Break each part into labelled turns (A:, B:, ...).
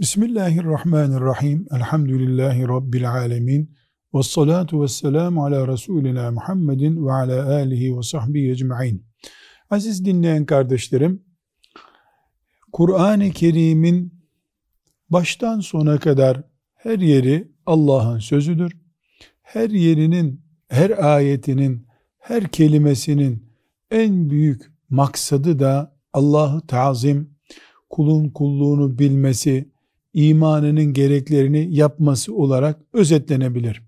A: Bismillahirrahmanirrahim. Elhamdülillahi Rabbil alemin. Ve salatu ve selamu ala Resulina Muhammedin ve ala alihi ve sahbihi ecma'in. Aziz dinleyen kardeşlerim, Kur'an-ı Kerim'in baştan sona kadar her yeri Allah'ın sözüdür. Her yerinin, her ayetinin, her kelimesinin en büyük maksadı da Allah'ı tazim, kulun kulluğunu bilmesi, imanının gereklerini yapması olarak özetlenebilir.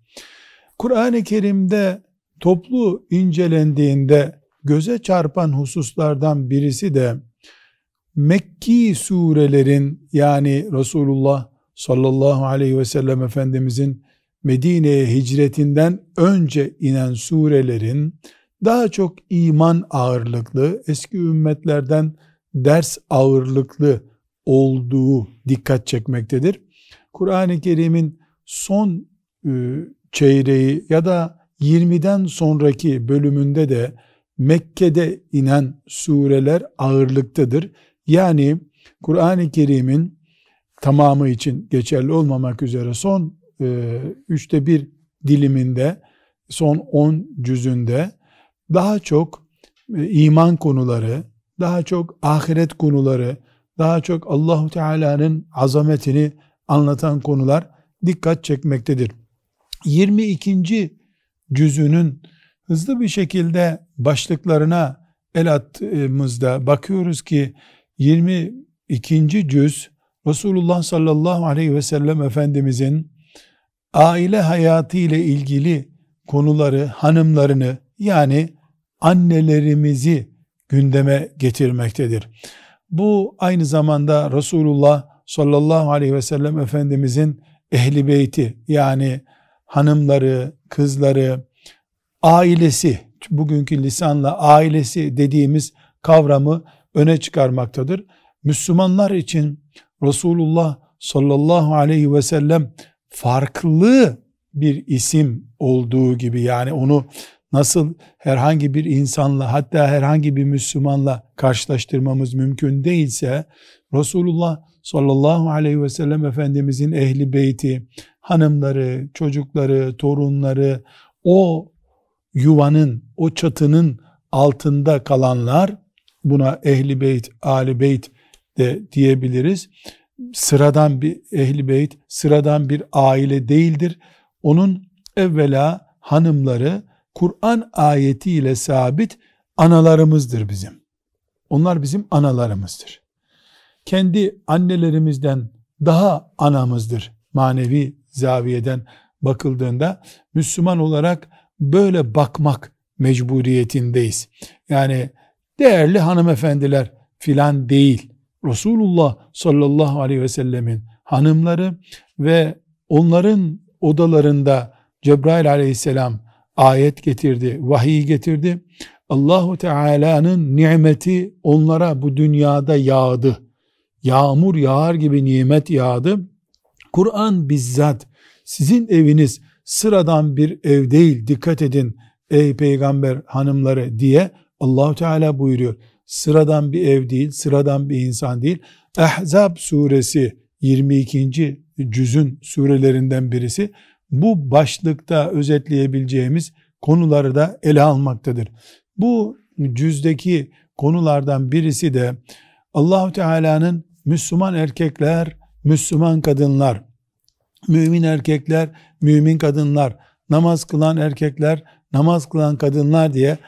A: Kur'an-ı Kerim'de toplu incelendiğinde göze çarpan hususlardan birisi de Mekki surelerin yani Resulullah sallallahu aleyhi ve sellem Efendimizin Medine'ye hicretinden önce inen surelerin daha çok iman ağırlıklı, eski ümmetlerden ders ağırlıklı olduğu dikkat çekmektedir. Kur'an-ı Kerim'in son e, çeyreği ya da 20'den sonraki bölümünde de Mekke'de inen sureler ağırlıktadır. Yani Kur'an-ı Kerim'in tamamı için geçerli olmamak üzere son e, üçte bir diliminde, son on cüzünde daha çok e, iman konuları, daha çok ahiret konuları, daha çok Allahu Teala'nın azametini anlatan konular dikkat çekmektedir. 22. cüzünün hızlı bir şekilde başlıklarına el attığımızda bakıyoruz ki 22. cüz Resulullah sallallahu aleyhi ve sellem Efendimizin aile hayatı ile ilgili konuları, hanımlarını yani annelerimizi gündeme getirmektedir. Bu aynı zamanda Resulullah sallallahu aleyhi ve sellem Efendimizin ehli beyti yani hanımları, kızları, ailesi, bugünkü lisanla ailesi dediğimiz kavramı öne çıkarmaktadır. Müslümanlar için Resulullah sallallahu aleyhi ve sellem farklı bir isim olduğu gibi yani onu nasıl herhangi bir insanla hatta herhangi bir Müslümanla karşılaştırmamız mümkün değilse Resulullah sallallahu aleyhi ve sellem Efendimizin ehli beyti, hanımları, çocukları, torunları o yuvanın, o çatının altında kalanlar buna ehli beyt, ali beyt de diyebiliriz. Sıradan bir ehli beyt, sıradan bir aile değildir. Onun evvela hanımları Kur'an ayetiyle sabit analarımızdır bizim. Onlar bizim analarımızdır. Kendi annelerimizden daha anamızdır manevi zaviyeden bakıldığında Müslüman olarak böyle bakmak mecburiyetindeyiz. Yani değerli hanımefendiler filan değil. Resulullah sallallahu aleyhi ve sellemin hanımları ve onların odalarında Cebrail aleyhisselam ayet getirdi, vahiy getirdi. Allahu Teala'nın nimeti onlara bu dünyada yağdı. Yağmur yağar gibi nimet yağdı. Kur'an bizzat sizin eviniz sıradan bir ev değil dikkat edin ey peygamber hanımları diye Allahu Teala buyuruyor. Sıradan bir ev değil, sıradan bir insan değil. Ahzab suresi 22. cüzün surelerinden birisi bu başlıkta özetleyebileceğimiz konuları da ele almaktadır. Bu cüzdeki konulardan birisi de Allahu Teala'nın Müslüman erkekler, Müslüman kadınlar, mümin erkekler, mümin kadınlar, namaz kılan erkekler, namaz kılan kadınlar diye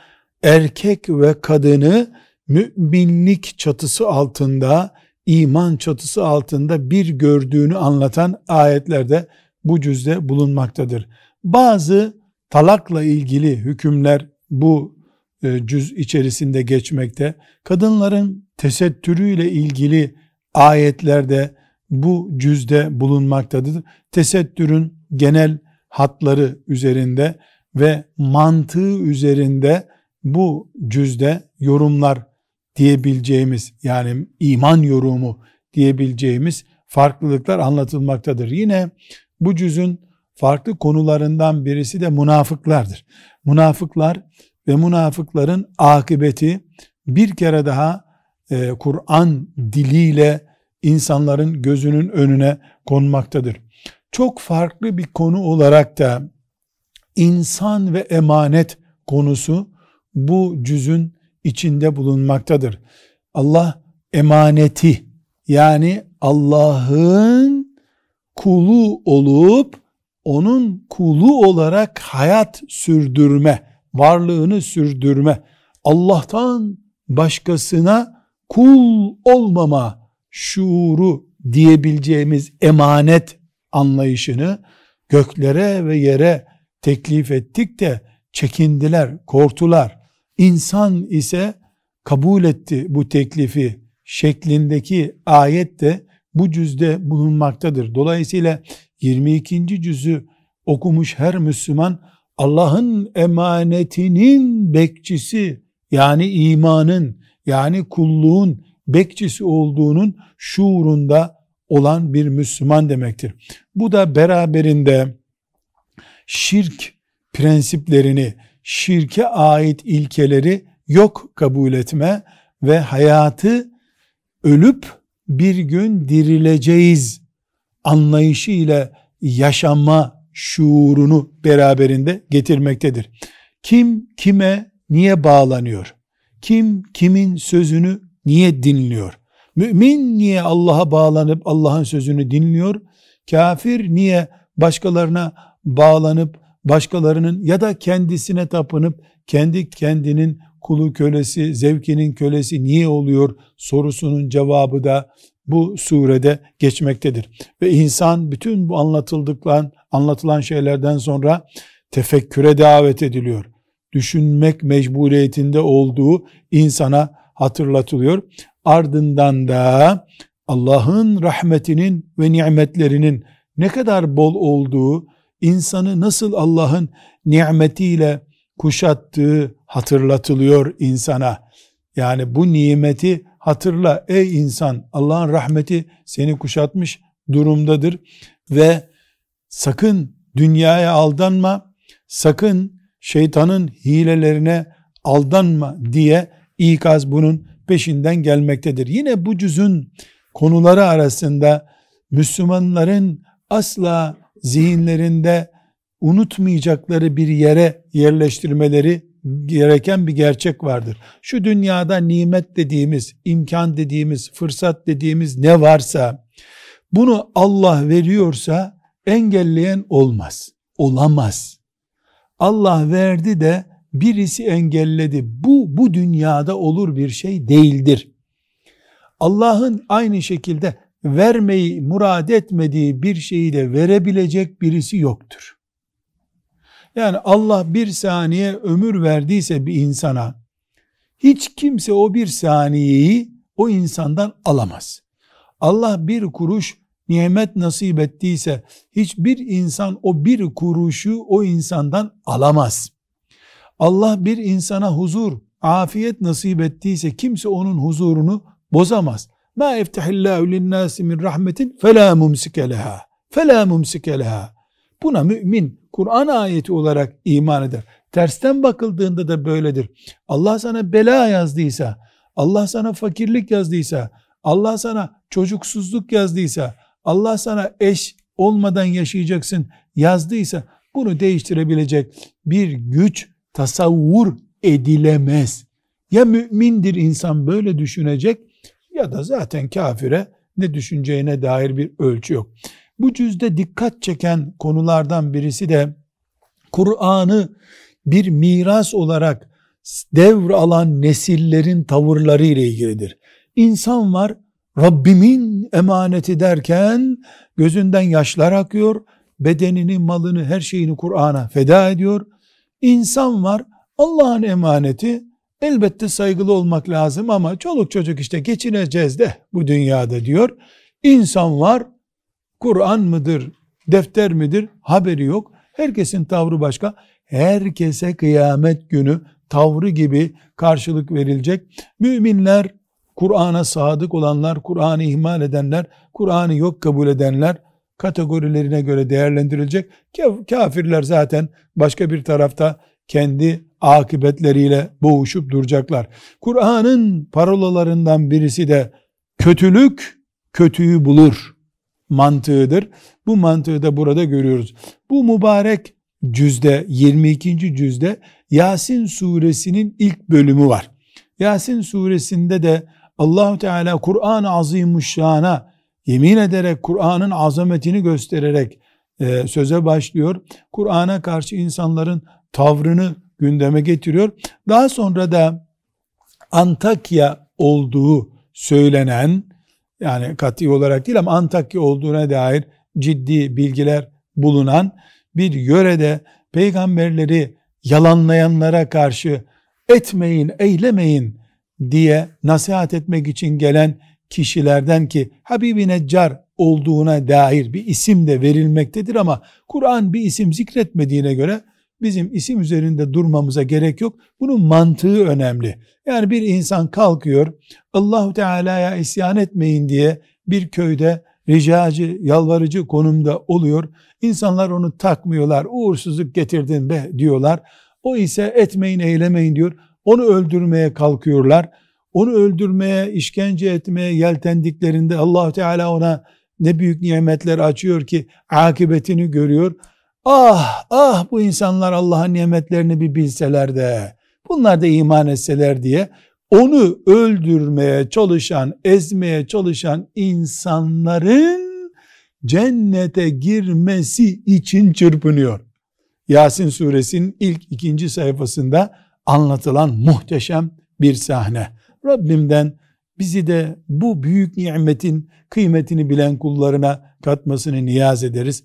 A: erkek ve kadını müminlik çatısı altında, iman çatısı altında bir gördüğünü anlatan ayetlerde bu cüzde bulunmaktadır. Bazı talakla ilgili hükümler bu e, cüz içerisinde geçmekte. Kadınların tesettürüyle ilgili ayetlerde bu cüzde bulunmaktadır. Tesettürün genel hatları üzerinde ve mantığı üzerinde bu cüzde yorumlar diyebileceğimiz yani iman yorumu diyebileceğimiz farklılıklar anlatılmaktadır. Yine bu cüzün farklı konularından birisi de münafıklardır. Münafıklar ve münafıkların akıbeti bir kere daha e, Kur'an diliyle insanların gözünün önüne konmaktadır. Çok farklı bir konu olarak da insan ve emanet konusu bu cüzün içinde bulunmaktadır. Allah emaneti yani Allah'ın kulu olup onun kulu olarak hayat sürdürme, varlığını sürdürme, Allah'tan başkasına kul olmama şuuru diyebileceğimiz emanet anlayışını göklere ve yere teklif ettik de çekindiler, korktular. İnsan ise kabul etti bu teklifi şeklindeki ayet de bu cüzde bulunmaktadır. Dolayısıyla 22. cüzü okumuş her Müslüman Allah'ın emanetinin bekçisi yani imanın yani kulluğun bekçisi olduğunun şuurunda olan bir Müslüman demektir. Bu da beraberinde şirk prensiplerini, şirke ait ilkeleri yok kabul etme ve hayatı ölüp bir gün dirileceğiz anlayışı ile yaşama şuurunu beraberinde getirmektedir. Kim kime niye bağlanıyor? Kim kimin sözünü niye dinliyor? Mümin niye Allah'a bağlanıp Allah'ın sözünü dinliyor? Kafir niye başkalarına bağlanıp başkalarının ya da kendisine tapınıp kendi kendinin kulu kölesi, zevkinin kölesi niye oluyor sorusunun cevabı da bu surede geçmektedir. Ve insan bütün bu anlatıldıklan, anlatılan şeylerden sonra tefekküre davet ediliyor. Düşünmek mecburiyetinde olduğu insana hatırlatılıyor. Ardından da Allah'ın rahmetinin ve nimetlerinin ne kadar bol olduğu, insanı nasıl Allah'ın nimetiyle kuşattığı hatırlatılıyor insana. Yani bu nimeti hatırla ey insan Allah'ın rahmeti seni kuşatmış durumdadır ve sakın dünyaya aldanma, sakın şeytanın hilelerine aldanma diye ikaz bunun peşinden gelmektedir. Yine bu cüzün konuları arasında Müslümanların asla zihinlerinde unutmayacakları bir yere yerleştirmeleri gereken bir gerçek vardır. Şu dünyada nimet dediğimiz, imkan dediğimiz, fırsat dediğimiz ne varsa bunu Allah veriyorsa engelleyen olmaz. Olamaz. Allah verdi de birisi engelledi. Bu bu dünyada olur bir şey değildir. Allah'ın aynı şekilde vermeyi murad etmediği bir şeyi de verebilecek birisi yoktur. Yani Allah bir saniye ömür verdiyse bir insana hiç kimse o bir saniyeyi o insandan alamaz. Allah bir kuruş nimet nasip ettiyse hiçbir insan o bir kuruşu o insandan alamaz. Allah bir insana huzur, afiyet nasip ettiyse kimse onun huzurunu bozamaz. Ma eftehillahu linnâsi min rahmetin felâ mumsike leha. Felâ mumsike leha. Buna mümin Kur'an ayeti olarak iman eder. Tersten bakıldığında da böyledir. Allah sana bela yazdıysa, Allah sana fakirlik yazdıysa, Allah sana çocuksuzluk yazdıysa, Allah sana eş olmadan yaşayacaksın yazdıysa bunu değiştirebilecek bir güç tasavvur edilemez. Ya mümindir insan böyle düşünecek ya da zaten kafire ne düşüneceğine dair bir ölçü yok. Bu cüzde dikkat çeken konulardan birisi de Kur'an'ı bir miras olarak devr alan nesillerin tavırları ile ilgilidir. İnsan var Rabbimin emaneti derken gözünden yaşlar akıyor, bedenini, malını, her şeyini Kur'an'a feda ediyor. İnsan var Allah'ın emaneti elbette saygılı olmak lazım ama çoluk çocuk işte geçineceğiz de bu dünyada diyor. İnsan var Kur'an mıdır, defter midir haberi yok. Herkesin tavrı başka. Herkese kıyamet günü tavrı gibi karşılık verilecek. Müminler, Kur'an'a sadık olanlar, Kur'an'ı ihmal edenler, Kur'an'ı yok kabul edenler kategorilerine göre değerlendirilecek. Kafirler zaten başka bir tarafta kendi akıbetleriyle boğuşup duracaklar. Kur'an'ın parolalarından birisi de kötülük kötüyü bulur mantığıdır. Bu mantığı da burada görüyoruz. Bu mübarek cüzde 22. cüzde Yasin suresinin ilk bölümü var. Yasin suresinde de Allahu Teala Kur'an-ı Azimuşşan'a yemin ederek Kur'an'ın azametini göstererek e, söze başlıyor. Kur'an'a karşı insanların tavrını gündeme getiriyor. Daha sonra da Antakya olduğu söylenen yani kat'i olarak değil ama Antakya olduğuna dair ciddi bilgiler bulunan bir yörede peygamberleri yalanlayanlara karşı etmeyin, eylemeyin diye nasihat etmek için gelen kişilerden ki Habibi Neccar olduğuna dair bir isim de verilmektedir ama Kur'an bir isim zikretmediğine göre bizim isim üzerinde durmamıza gerek yok. Bunun mantığı önemli. Yani bir insan kalkıyor Allahu Teala'ya isyan etmeyin diye bir köyde ricacı, yalvarıcı konumda oluyor. İnsanlar onu takmıyorlar. Uğursuzluk getirdin be diyorlar. O ise etmeyin, eylemeyin diyor. Onu öldürmeye kalkıyorlar. Onu öldürmeye, işkence etmeye yeltendiklerinde allah Teala ona ne büyük nimetler açıyor ki akıbetini görüyor. Ah ah bu insanlar Allah'ın nimetlerini bir bilseler de bunlar da iman etseler diye onu öldürmeye çalışan, ezmeye çalışan insanların cennete girmesi için çırpınıyor. Yasin suresinin ilk ikinci sayfasında anlatılan muhteşem bir sahne. Rabbimden bizi de bu büyük nimetin kıymetini bilen kullarına katmasını niyaz ederiz.